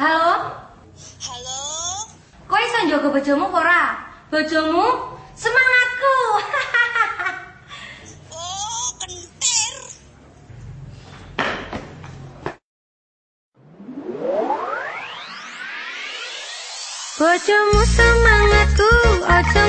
Halo? Halo? Kowe iso njogo bojomu ora? Bojomu semangatku. Oh, kentir. bojomu semangatku, ojo